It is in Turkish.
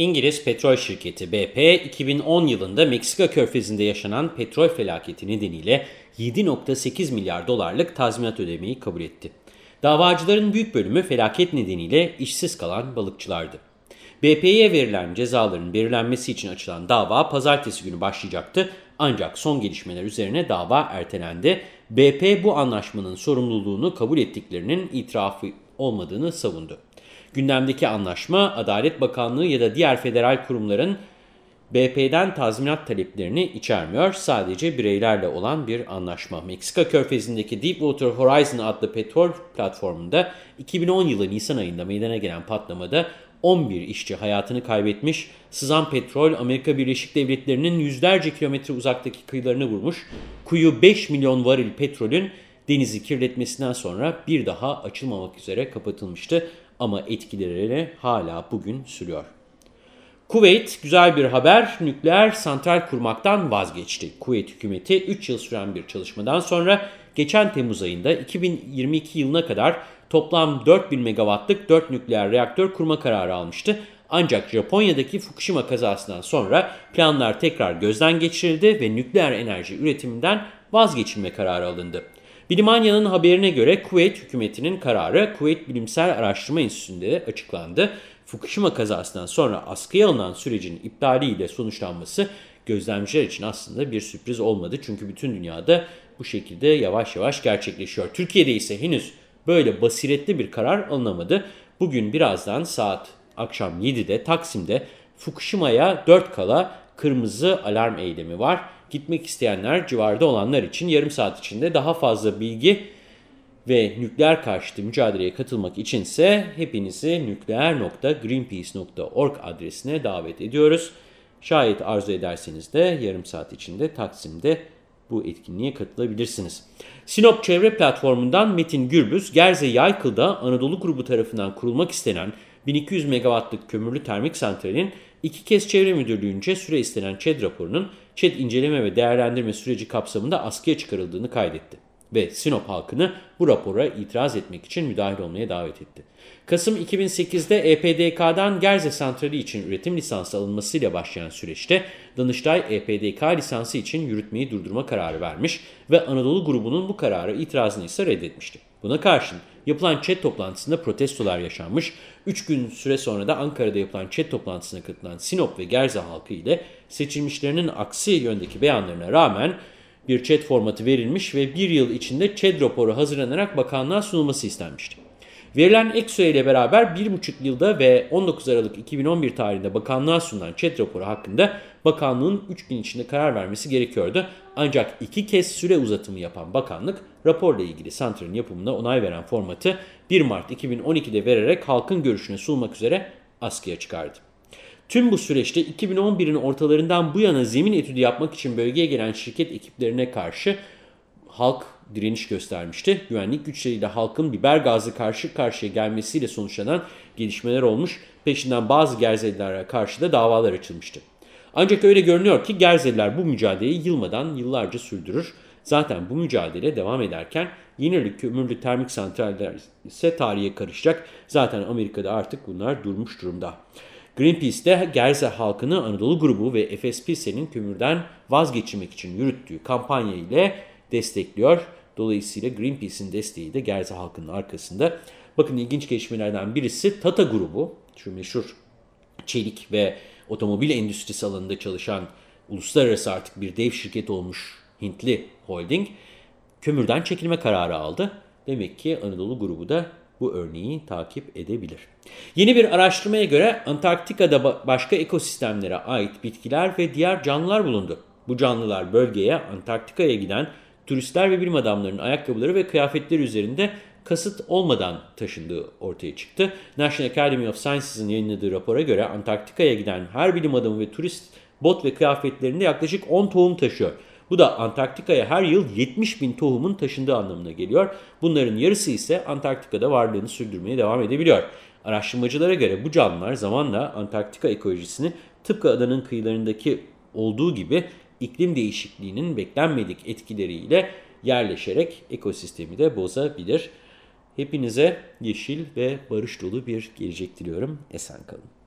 İngiliz petrol şirketi BP 2010 yılında Meksika körfezinde yaşanan petrol felaketi nedeniyle 7.8 milyar dolarlık tazminat ödemeyi kabul etti. Davacıların büyük bölümü felaket nedeniyle işsiz kalan balıkçılardı. BP'ye verilen cezaların belirlenmesi için açılan dava pazartesi günü başlayacaktı ancak son gelişmeler üzerine dava ertelendi. BP bu anlaşmanın sorumluluğunu kabul ettiklerinin itirafı olmadığını savundu. Gündemdeki anlaşma Adalet Bakanlığı ya da diğer federal kurumların BP'den tazminat taleplerini içermiyor. Sadece bireylerle olan bir anlaşma. Meksika körfezindeki Deepwater Horizon adlı petrol platformunda 2010 yılı Nisan ayında meydana gelen patlamada 11 işçi hayatını kaybetmiş. Sızan petrol Amerika Birleşik Devletleri'nin yüzlerce kilometre uzaktaki kıyılarını vurmuş. Kuyu 5 milyon varil petrolün denizi kirletmesinden sonra bir daha açılmamak üzere kapatılmıştı. Ama etkileri hala bugün sürüyor. Kuveyt güzel bir haber nükleer santral kurmaktan vazgeçti. Kuveyt hükümeti 3 yıl süren bir çalışmadan sonra geçen Temmuz ayında 2022 yılına kadar toplam 4000 megawattlık 4 nükleer reaktör kurma kararı almıştı. Ancak Japonya'daki Fukushima kazasından sonra planlar tekrar gözden geçirildi ve nükleer enerji üretiminden vazgeçilme kararı alındı. Bilimanya'nın haberine göre Kuveyt hükümetinin kararı Kuveyt Bilimsel Araştırma Enstitüsü'nde açıklandı. Fukushima kazasından sonra askıya alınan sürecin iptaliyle sonuçlanması gözlemciler için aslında bir sürpriz olmadı. Çünkü bütün dünyada bu şekilde yavaş yavaş gerçekleşiyor. Türkiye'de ise henüz böyle basiretli bir karar alınamadı. Bugün birazdan saat akşam 7'de Taksim'de Fukushima'ya 4 kala kırmızı alarm eylemi var. Gitmek isteyenler civarda olanlar için yarım saat içinde daha fazla bilgi ve nükleer karşıtı mücadeleye katılmak içinse hepinizi nükleer.greenpeace.org adresine davet ediyoruz. Şayet arzu ederseniz de yarım saat içinde Taksim'de bu etkinliğe katılabilirsiniz. Sinop Çevre Platformu'ndan Metin Gürbüz, Gerze Yaykıl'da Anadolu Grubu tarafından kurulmak istenen 1200 megawattlık kömürlü termik santralin iki kez Çevre Müdürlüğü'nce süre istenen ÇED raporunun ÇED inceleme ve değerlendirme süreci kapsamında askıya çıkarıldığını kaydetti ve Sinop halkını bu rapora itiraz etmek için müdahil olmaya davet etti. Kasım 2008'de EPDK'dan Gerze Santrali için üretim lisansı alınmasıyla başlayan süreçte Danıştay EPDK lisansı için yürütmeyi durdurma kararı vermiş ve Anadolu grubunun bu kararı itirazını ise reddetmişti. Buna karşın yapılan chat toplantısında protestolar yaşanmış. 3 gün süre sonra da Ankara'da yapılan chat toplantısına katılan Sinop ve Gerze halkı ile seçilmişlerinin aksi yöndeki beyanlarına rağmen bir chat formatı verilmiş ve bir yıl içinde chat raporu hazırlanarak bakanlığa sunulması istenmişti. Verilen ek süreyle beraber 1,5 yılda ve 19 Aralık 2011 tarihinde bakanlığa sunulan chat raporu hakkında bakanlığın 3 gün içinde karar vermesi gerekiyordu. Ancak iki kez süre uzatımı yapan bakanlık raporla ilgili santralin yapımına onay veren formatı 1 Mart 2012'de vererek halkın görüşüne sunmak üzere askıya çıkardı. Tüm bu süreçte 2011'in ortalarından bu yana zemin etüdü yapmak için bölgeye gelen şirket ekiplerine karşı halk direniş göstermişti. Güvenlik güçleriyle halkın biber gazı karşı karşıya gelmesiyle sonuçlanan gelişmeler olmuş. Peşinden bazı Gerzelilere karşı da davalar açılmıştı. Ancak öyle görünüyor ki Gerzeliler bu mücadeleyi yılmadan yıllarca sürdürür. Zaten bu mücadele devam ederken Yenilik kömürlü termik santraller ise tarihe karışacak. Zaten Amerika'da artık bunlar durmuş durumda. Greenpeace de Gerze halkını Anadolu grubu ve FSPC'nin kömürden vazgeçirmek için yürüttüğü kampanya ile destekliyor. Dolayısıyla Greenpeace'in desteği de Gerze halkının arkasında. Bakın ilginç gelişmelerden birisi Tata grubu, şu meşhur çelik ve otomobil endüstrisi alanında çalışan uluslararası artık bir dev şirket olmuş Hintli holding kömürden çekilme kararı aldı. Demek ki Anadolu grubu da bu örneği takip edebilir. Yeni bir araştırmaya göre Antarktika'da başka ekosistemlere ait bitkiler ve diğer canlılar bulundu. Bu canlılar bölgeye Antarktika'ya giden turistler ve bilim adamlarının ayakkabıları ve kıyafetleri üzerinde kasıt olmadan taşındığı ortaya çıktı. National Academy of Sciences'ın yayınladığı rapora göre Antarktika'ya giden her bilim adamı ve turist bot ve kıyafetlerinde yaklaşık 10 tohum taşıyor. Bu da Antarktika'ya her yıl 70 bin tohumun taşındığı anlamına geliyor. Bunların yarısı ise Antarktika'da varlığını sürdürmeye devam edebiliyor. Araştırmacılara göre bu canlılar zamanla Antarktika ekolojisini tıpkı adanın kıyılarındaki olduğu gibi iklim değişikliğinin beklenmedik etkileriyle yerleşerek ekosistemi de bozabilir. Hepinize yeşil ve barış dolu bir gelecek diliyorum. Esen kalın.